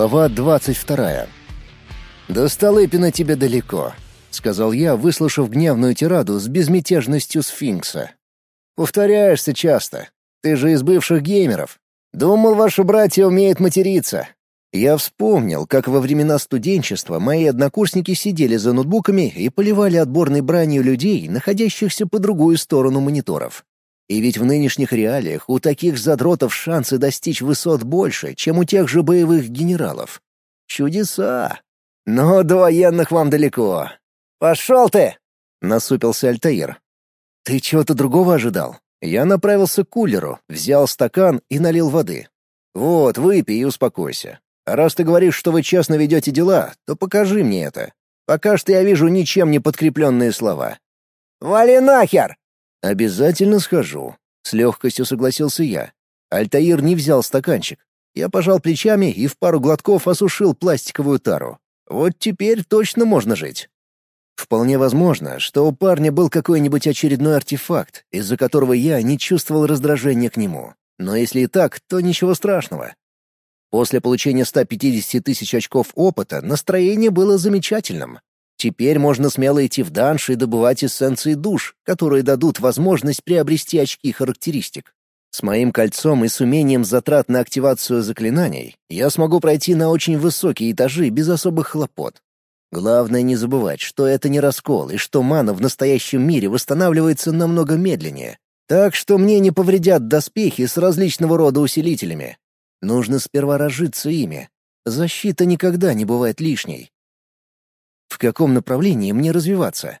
Глава двадцать вторая. «До Столыпина тебе далеко», — сказал я, выслушав гневную тираду с безмятежностью сфинкса. «Повторяешься часто. Ты же из бывших геймеров. Думал, ваши братья умеют материться». Я вспомнил, как во времена студенчества мои однокурсники сидели за ноутбуками и поливали отборной бранью людей, находящихся по другую сторону мониторов. И ведь в нынешних реалиях у таких задротов шансы достичь высот больше, чем у тех же боевых генералов. Чудеса! Но до военных вам далеко. «Пошел ты!» — насупился Альтаир. «Ты чего-то другого ожидал?» Я направился к кулеру, взял стакан и налил воды. «Вот, выпей и успокойся. А раз ты говоришь, что вы честно ведете дела, то покажи мне это. Пока что я вижу ничем не подкрепленные слова». «Вали нахер!» «Обязательно схожу», — с легкостью согласился я. Альтаир не взял стаканчик. Я пожал плечами и в пару глотков осушил пластиковую тару. Вот теперь точно можно жить. Вполне возможно, что у парня был какой-нибудь очередной артефакт, из-за которого я не чувствовал раздражения к нему. Но если и так, то ничего страшного. После получения 150 тысяч очков опыта настроение было замечательным. Теперь можно смело идти в данж и добывать эссенции душ, которые дадут возможность приобрести очки характеристик. С моим кольцом и с умением затрат на активацию заклинаний я смогу пройти на очень высокие этажи без особых хлопот. Главное не забывать, что это не раскол и что мана в настоящем мире восстанавливается намного медленнее. Так что мне не повредят доспехи с различного рода усилителями. Нужно сперва разжиться ими. Защита никогда не бывает лишней. В каком направлении мне развиваться?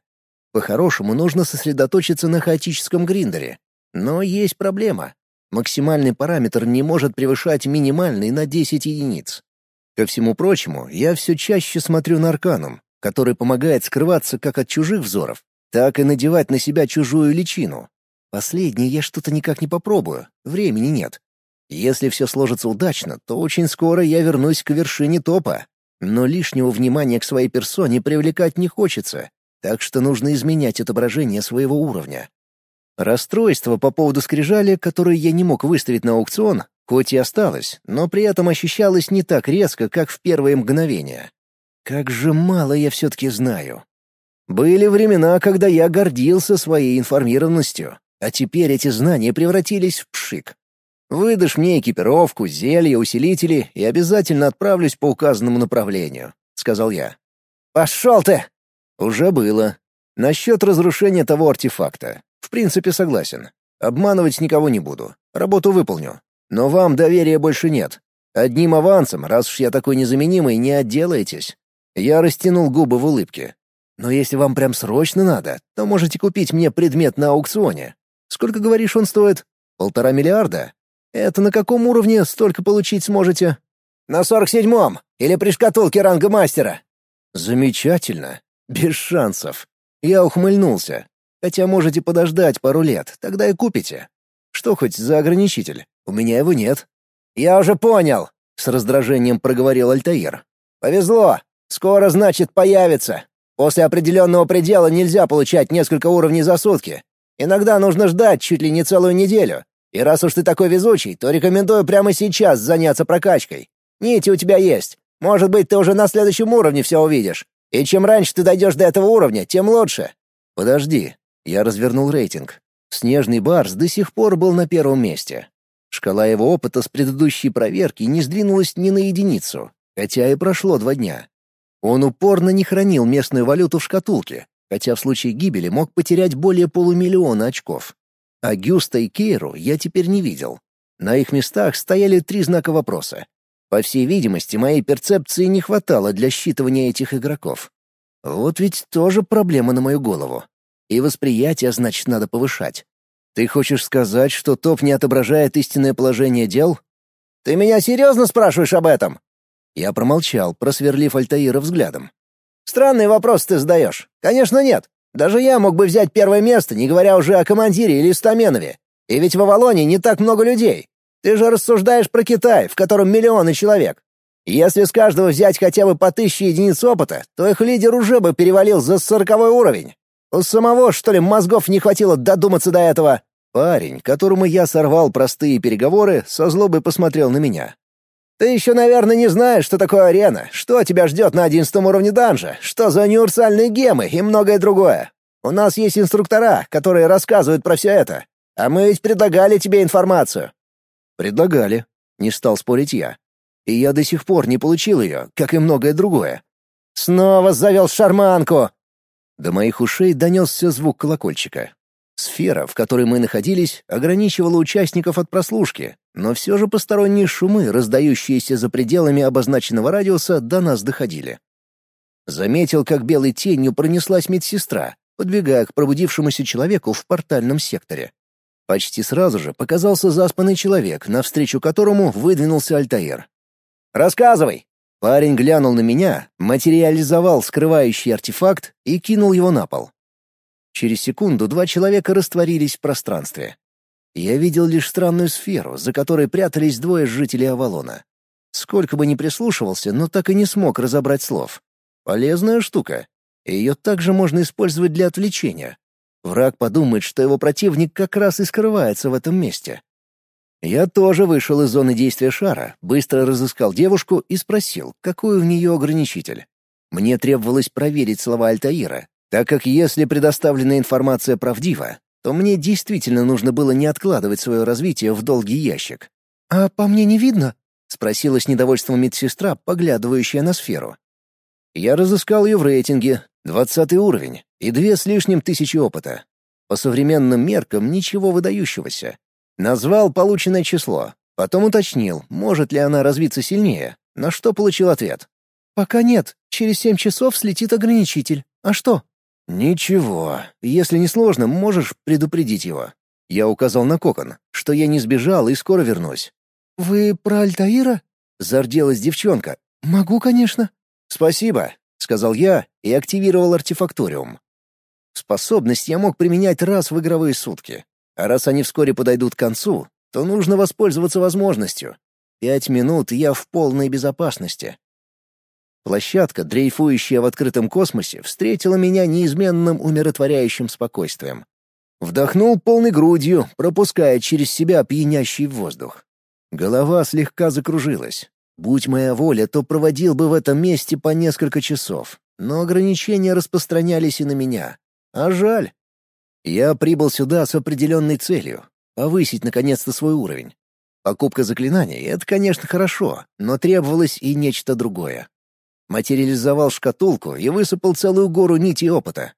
По-хорошему, нужно сосредоточиться на хаотическом гриндере. Но есть проблема. Максимальный параметр не может превышать минимальный на 10 единиц. Ко всему прочему, я все чаще смотрю на арканум, который помогает скрываться как от чужих взоров, так и надевать на себя чужую личину. Последнее я что-то никак не попробую, времени нет. Если все сложится удачно, то очень скоро я вернусь к вершине топа, но лишнего внимания к своей персоне привлекать не хочется, так что нужно изменять отображение своего уровня. Расстройство по поводу скрижали, которое я не мог выставить на аукцион, хоть и осталось, но при этом ощущалось не так резко, как в первые мгновения. Как же мало я все-таки знаю. Были времена, когда я гордился своей информированностью, а теперь эти знания превратились в пшик. Выдашь мне экипировку, зелья, усилители и обязательно отправлюсь по указанному направлению», — сказал я. «Пошел ты!» «Уже было. Насчет разрушения того артефакта. В принципе, согласен. Обманывать никого не буду. Работу выполню. Но вам доверия больше нет. Одним авансом, раз уж я такой незаменимый, не отделаетесь». Я растянул губы в улыбке. «Но если вам прям срочно надо, то можете купить мне предмет на аукционе. Сколько, говоришь, он стоит? Полтора миллиарда? Это на каком уровне столько получить сможете? На сорок седьмом или при шкатулке ранга мастера. Замечательно. Без шансов. Я ухмыльнулся. Хотя можете подождать пару лет, тогда и купите. Что хоть за ограничитель? У меня его нет. Я уже понял, с раздражением проговорил Альтаир. Повезло. Скоро, значит, появится. После определенного предела нельзя получать несколько уровней за сутки. Иногда нужно ждать чуть ли не целую неделю. И раз уж ты такой везучий, то рекомендую прямо сейчас заняться прокачкой. Нити у тебя есть. Может быть, ты уже на следующем уровне все увидишь. И чем раньше ты дойдешь до этого уровня, тем лучше. Подожди. Я развернул рейтинг. Снежный барс до сих пор был на первом месте. Шкала его опыта с предыдущей проверки не сдвинулась ни на единицу, хотя и прошло два дня. Он упорно не хранил местную валюту в шкатулке, хотя в случае гибели мог потерять более полумиллиона очков. А Гюста и Кейру я теперь не видел. На их местах стояли три знака вопроса. По всей видимости, моей перцепции не хватало для считывания этих игроков. Вот ведь тоже проблема на мою голову. И восприятие, значит, надо повышать. Ты хочешь сказать, что топ не отображает истинное положение дел? Ты меня серьезно спрашиваешь об этом? Я промолчал, просверлив Альтаира взглядом. Странный вопрос ты задаешь. Конечно, нет. Даже я мог бы взять первое место, не говоря уже о командире или Стаменове. И ведь в Авалоне не так много людей. Ты же рассуждаешь про Китай, в котором миллионы человек. Если с каждого взять хотя бы по тысяче единиц опыта, то их лидер уже бы перевалил за сороковой уровень. У самого, что ли, мозгов не хватило додуматься до этого? Парень, которому я сорвал простые переговоры, со злобой посмотрел на меня. Ты еще, наверное, не знаешь, что такое арена, что тебя ждет на одиннадцатом уровне данжа, что за универсальные гемы и многое другое. У нас есть инструктора, которые рассказывают про все это. А мы ведь предлагали тебе информацию». «Предлагали», — не стал спорить я. «И я до сих пор не получил ее, как и многое другое». «Снова завел шарманку!» До моих ушей донесся звук колокольчика. Сфера, в которой мы находились, ограничивала участников от прослушки, но все же посторонние шумы, раздающиеся за пределами обозначенного радиуса, до нас доходили. Заметил, как белой тенью пронеслась медсестра, подбегая к пробудившемуся человеку в портальном секторе. Почти сразу же показался заспанный человек, навстречу которому выдвинулся Альтаир. «Рассказывай!» Парень глянул на меня, материализовал скрывающий артефакт и кинул его на пол. Через секунду два человека растворились в пространстве. Я видел лишь странную сферу, за которой прятались двое жителей Авалона. Сколько бы ни прислушивался, но так и не смог разобрать слов. Полезная штука. Ее также можно использовать для отвлечения. Враг подумает, что его противник как раз и скрывается в этом месте. Я тоже вышел из зоны действия шара, быстро разыскал девушку и спросил, какой у нее ограничитель. Мне требовалось проверить слова Альтаира, так как если предоставленная информация правдива, то мне действительно нужно было не откладывать свое развитие в долгий ящик. «А по мне не видно?» — спросила с недовольством медсестра, поглядывающая на сферу. Я разыскал ее в рейтинге, двадцатый уровень, и две с лишним тысячи опыта. По современным меркам ничего выдающегося. Назвал полученное число, потом уточнил, может ли она развиться сильнее, на что получил ответ. «Пока нет, через семь часов слетит ограничитель. А что?» «Ничего. Если не сложно, можешь предупредить его». Я указал на кокон, что я не сбежал и скоро вернусь. «Вы про Альтаира?» — зарделась девчонка. «Могу, конечно». «Спасибо», — сказал я и активировал артефакториум. Способность я мог применять раз в игровые сутки. А раз они вскоре подойдут к концу, то нужно воспользоваться возможностью. Пять минут, я в полной безопасности. Площадка, дрейфующая в открытом космосе, встретила меня неизменным умиротворяющим спокойствием. Вдохнул полной грудью, пропуская через себя пьянящий воздух. Голова слегка закружилась. Будь моя воля, то проводил бы в этом месте по несколько часов, но ограничения распространялись и на меня. А жаль. Я прибыл сюда с определенной целью — повысить наконец-то свой уровень. Покупка заклинаний — это, конечно, хорошо, но требовалось и нечто другое материализовал шкатулку и высыпал целую гору нитей опыта.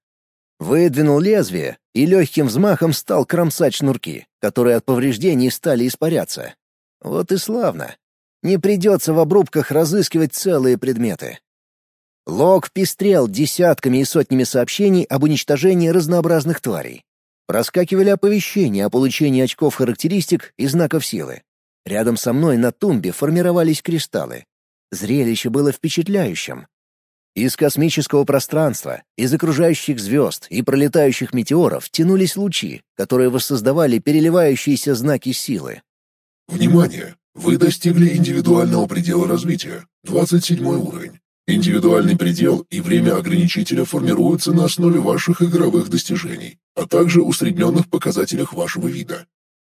Выдвинул лезвие и легким взмахом стал кромсать шнурки, которые от повреждений стали испаряться. Вот и славно. Не придется в обрубках разыскивать целые предметы. Лог пестрел десятками и сотнями сообщений об уничтожении разнообразных тварей. Проскакивали оповещения о получении очков характеристик и знаков силы. Рядом со мной на тумбе формировались кристаллы. Зрелище было впечатляющим. Из космического пространства, из окружающих звезд и пролетающих метеоров тянулись лучи, которые воссоздавали переливающиеся знаки силы. Внимание! Вы достигли индивидуального предела развития, 27 уровень. Индивидуальный предел и время ограничителя формируются на основе ваших игровых достижений, а также усредненных показателях вашего вида.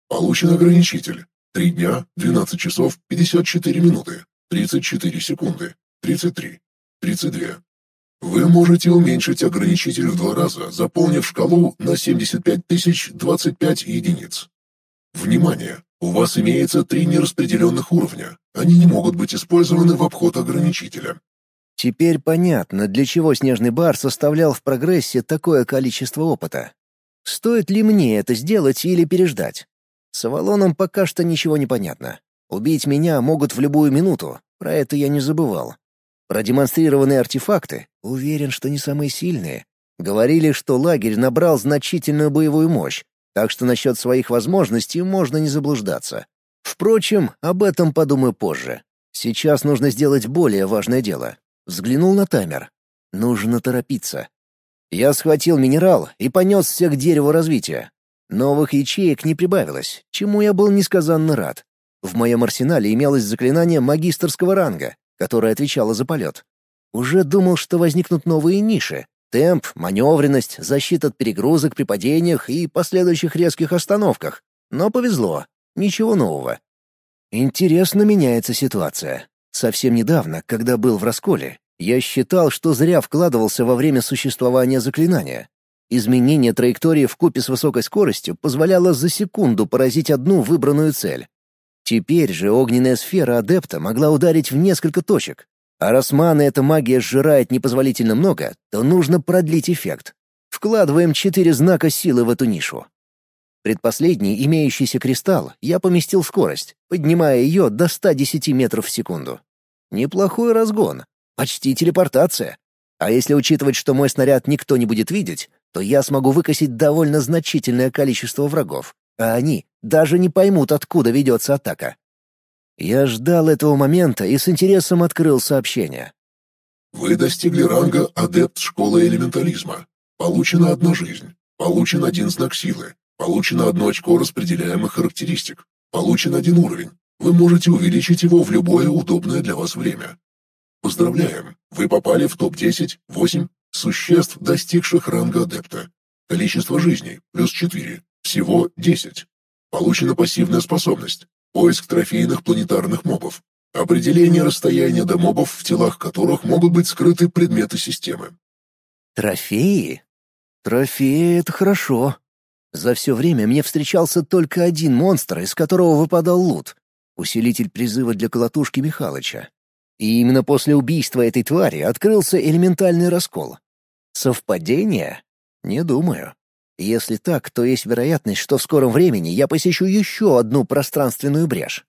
Получен ограничитель. 3 дня, 12 часов, 54 минуты. 34 секунды, 33, 32. Вы можете уменьшить ограничитель в два раза, заполнив шкалу на 75 тысяч 25 единиц. Внимание! У вас имеется три нераспределенных уровня. Они не могут быть использованы в обход ограничителя. Теперь понятно, для чего Снежный Бар составлял в прогрессе такое количество опыта. Стоит ли мне это сделать или переждать? С Авалоном пока что ничего не понятно. Убить меня могут в любую минуту, про это я не забывал. Продемонстрированные артефакты, уверен, что не самые сильные. Говорили, что лагерь набрал значительную боевую мощь, так что насчет своих возможностей можно не заблуждаться. Впрочем, об этом подумаю позже. Сейчас нужно сделать более важное дело. Взглянул на таймер. Нужно торопиться. Я схватил минерал и понесся к дереву развития. Новых ячеек не прибавилось, чему я был несказанно рад. В моем арсенале имелось заклинание магистрского ранга, которое отвечало за полет. Уже думал, что возникнут новые ниши. Темп, маневренность, защита от перегрузок при падениях и последующих резких остановках. Но повезло. Ничего нового. Интересно меняется ситуация. Совсем недавно, когда был в расколе, я считал, что зря вкладывался во время существования заклинания. Изменение траектории в купе с высокой скоростью позволяло за секунду поразить одну выбранную цель. Теперь же огненная сфера адепта могла ударить в несколько точек. А раз маны эта магия сжирает непозволительно много, то нужно продлить эффект. Вкладываем четыре знака силы в эту нишу. Предпоследний имеющийся кристалл я поместил в скорость, поднимая ее до 110 метров в секунду. Неплохой разгон. Почти телепортация. А если учитывать, что мой снаряд никто не будет видеть, то я смогу выкосить довольно значительное количество врагов, а они даже не поймут, откуда ведется атака. Я ждал этого момента и с интересом открыл сообщение. Вы достигли ранга «Адепт школы элементализма». Получена одна жизнь. Получен один знак силы. Получено одно очко распределяемых характеристик. Получен один уровень. Вы можете увеличить его в любое удобное для вас время. Поздравляем! Вы попали в топ-10, 8 существ, достигших ранга адепта. Количество жизней – плюс 4. Всего 10. Получена пассивная способность. Поиск трофейных планетарных мобов. Определение расстояния до мобов, в телах которых могут быть скрыты предметы системы. Трофеи? Трофеи — это хорошо. За все время мне встречался только один монстр, из которого выпадал лут — усилитель призыва для колотушки Михалыча. И именно после убийства этой твари открылся элементальный раскол. Совпадение? Не думаю. Если так, то есть вероятность, что в скором времени я посещу еще одну пространственную брешь.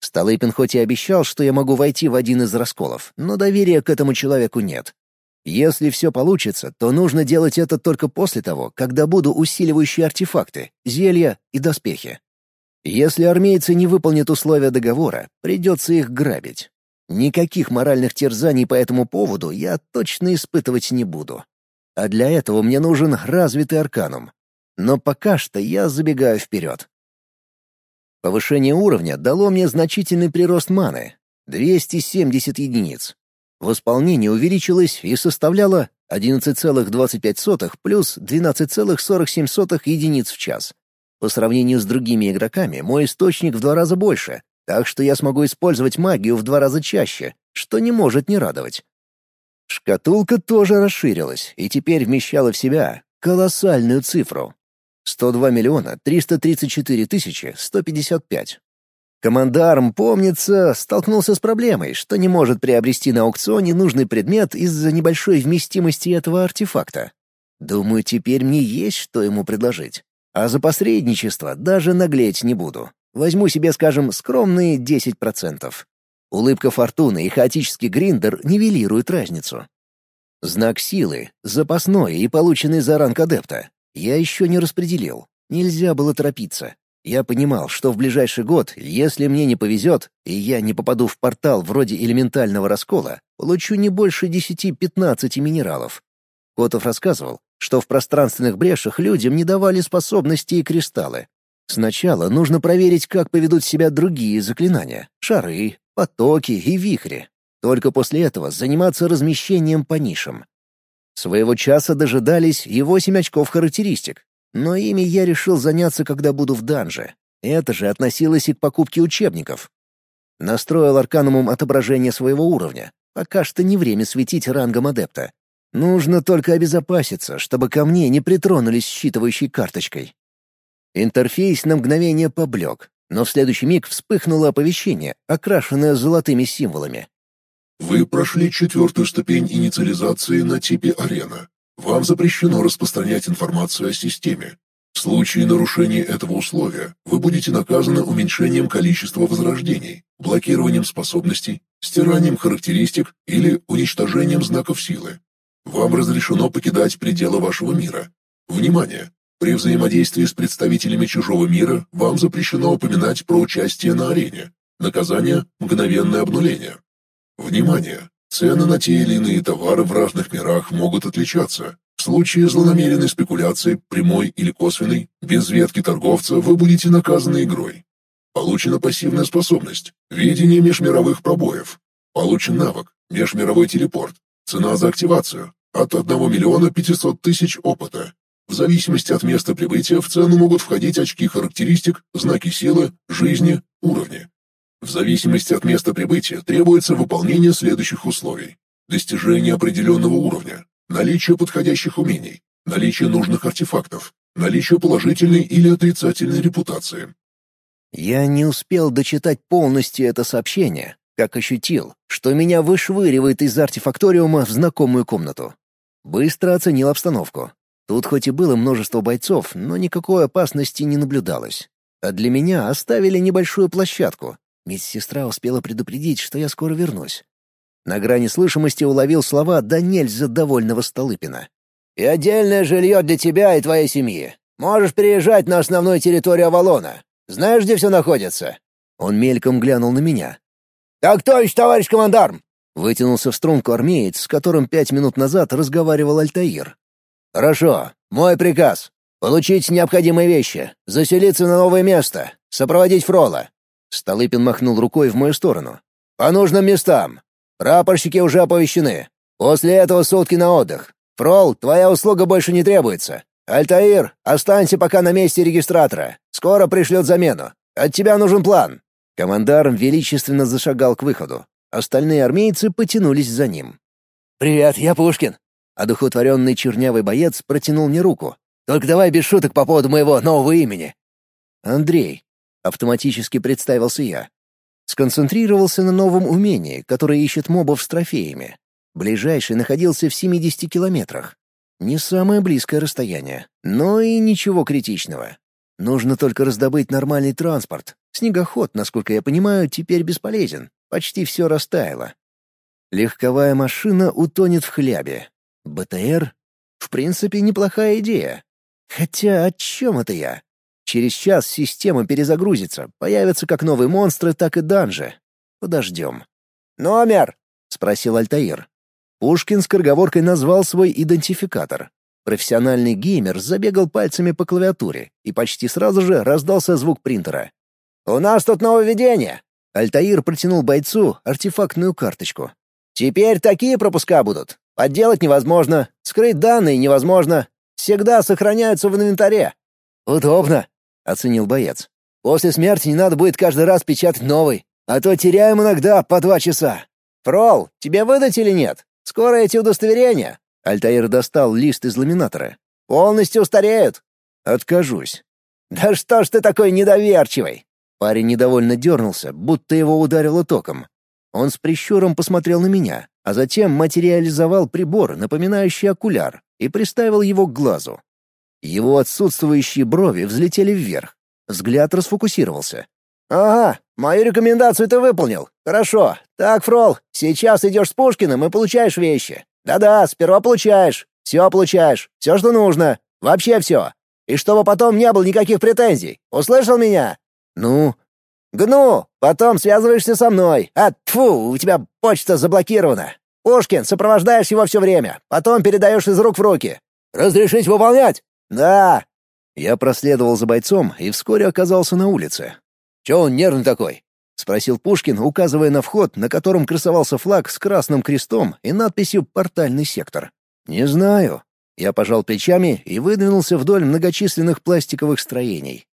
Столыпин хоть и обещал, что я могу войти в один из расколов, но доверия к этому человеку нет. Если все получится, то нужно делать это только после того, когда буду усиливающие артефакты, зелья и доспехи. Если армейцы не выполнят условия договора, придется их грабить. Никаких моральных терзаний по этому поводу я точно испытывать не буду. А для этого мне нужен развитый арканум. Но пока что я забегаю вперед. Повышение уровня дало мне значительный прирост маны — 270 единиц. Восполнение увеличилось и составляло 11,25 плюс 12,47 единиц в час. По сравнению с другими игроками мой источник в два раза больше, так что я смогу использовать магию в два раза чаще, что не может не радовать. Шкатулка тоже расширилась и теперь вмещала в себя колоссальную цифру. 102 миллиона 334 тысячи 155. Командарм, помнится, столкнулся с проблемой, что не может приобрести на аукционе нужный предмет из-за небольшой вместимости этого артефакта. Думаю, теперь мне есть что ему предложить. А за посредничество даже наглеть не буду. Возьму себе, скажем, скромные 10%. Улыбка фортуны и хаотический гриндер нивелируют разницу. Знак силы, запасной и полученный за ранг адепта, я еще не распределил. Нельзя было торопиться. Я понимал, что в ближайший год, если мне не повезет, и я не попаду в портал вроде элементального раскола, получу не больше 10-15 минералов. Котов рассказывал, что в пространственных брешах людям не давали способности и кристаллы. Сначала нужно проверить, как поведут себя другие заклинания — шары, потоки и вихри. Только после этого заниматься размещением по нишам. Своего часа дожидались и восемь очков характеристик, но ими я решил заняться, когда буду в данже. Это же относилось и к покупке учебников. Настроил арканумом отображение своего уровня. Пока что не время светить рангом адепта. Нужно только обезопаситься, чтобы ко мне не притронулись считывающей карточкой. Интерфейс на мгновение поблек, но в следующий миг вспыхнуло оповещение, окрашенное золотыми символами. Вы прошли четвертую ступень инициализации на типе арена. Вам запрещено распространять информацию о системе. В случае нарушения этого условия вы будете наказаны уменьшением количества возрождений, блокированием способностей, стиранием характеристик или уничтожением знаков силы. Вам разрешено покидать пределы вашего мира. Внимание! При взаимодействии с представителями чужого мира вам запрещено упоминать про участие на арене. Наказание – мгновенное обнуление. Внимание! Цены на те или иные товары в разных мирах могут отличаться. В случае злонамеренной спекуляции, прямой или косвенной, без ветки торговца вы будете наказаны игрой. Получена пассивная способность – видение межмировых пробоев. Получен навык – межмировой телепорт. Цена за активацию – от 1 миллиона 500 тысяч опыта. В зависимости от места прибытия в цену могут входить очки характеристик, знаки силы, жизни, уровни. В зависимости от места прибытия требуется выполнение следующих условий. Достижение определенного уровня, наличие подходящих умений, наличие нужных артефактов, наличие положительной или отрицательной репутации. Я не успел дочитать полностью это сообщение, как ощутил, что меня вышвыривает из артефакториума в знакомую комнату. Быстро оценил обстановку. Тут хоть и было множество бойцов, но никакой опасности не наблюдалось. А для меня оставили небольшую площадку. Медсестра успела предупредить, что я скоро вернусь. На грани слышимости уловил слова да нельзя довольного Столыпина. «И отдельное жилье для тебя и твоей семьи. Можешь переезжать на основную территорию Авалона. Знаешь, где все находится?» Он мельком глянул на меня. «Так точно, товарищ командарм!» Вытянулся в струнку армеец, с которым пять минут назад разговаривал Альтаир. «Хорошо. Мой приказ. Получить необходимые вещи, заселиться на новое место, сопроводить Фрола». Столыпин махнул рукой в мою сторону. «По нужным местам. Прапорщики уже оповещены. После этого сутки на отдых. Фрол, твоя услуга больше не требуется. Альтаир, останься пока на месте регистратора. Скоро пришлет замену. От тебя нужен план». Командар величественно зашагал к выходу. Остальные армейцы потянулись за ним. «Привет, я Пушкин!» Одухотворенный чернявый боец протянул мне руку. «Только давай без шуток по поводу моего нового имени!» «Андрей», — автоматически представился я. Сконцентрировался на новом умении, которое ищет мобов с трофеями. Ближайший находился в 70 километрах. Не самое близкое расстояние, но и ничего критичного. Нужно только раздобыть нормальный транспорт. Снегоход, насколько я понимаю, теперь бесполезен. Почти все растаяло. Легковая машина утонет в хлябе. БТР? В принципе, неплохая идея. Хотя о чем это я? Через час система перезагрузится, появятся как новые монстры, так и данжи. Подождем. «Номер?» — спросил Альтаир. Пушкин с корговоркой назвал свой идентификатор. Профессиональный геймер забегал пальцами по клавиатуре, и почти сразу же раздался звук принтера. «У нас тут нововведение!» Альтаир протянул бойцу артефактную карточку. «Теперь такие пропуска будут. Подделать невозможно, скрыть данные невозможно. Всегда сохраняются в инвентаре». «Удобно», — оценил боец. «После смерти не надо будет каждый раз печатать новый, а то теряем иногда по два часа». «Фрол, тебе выдать или нет? Скоро эти удостоверения». Альтаир достал лист из ламинатора. «Полностью устареют». «Откажусь». «Да что ж ты такой недоверчивый?» Парень недовольно дернулся, будто его ударило током. Он с прищуром посмотрел на меня, а затем материализовал прибор, напоминающий окуляр, и приставил его к глазу. Его отсутствующие брови взлетели вверх. Взгляд расфокусировался. «Ага, мою рекомендацию ты выполнил. Хорошо. Так, Фрол, сейчас идешь с Пушкиным и получаешь вещи. Да-да, сперва получаешь. Все получаешь. Все, что нужно. Вообще все. И чтобы потом не было никаких претензий. Услышал меня?» «Ну?» «Гну! Потом связываешься со мной. А, тфу, у тебя почта заблокирована. Пушкин, сопровождаешь его все время. Потом передаешь из рук в руки. Разрешить выполнять?» «Да». Я проследовал за бойцом и вскоре оказался на улице. «Чё он нервный такой?» — спросил Пушкин, указывая на вход, на котором красовался флаг с красным крестом и надписью «Портальный сектор». «Не знаю». Я пожал плечами и выдвинулся вдоль многочисленных пластиковых строений.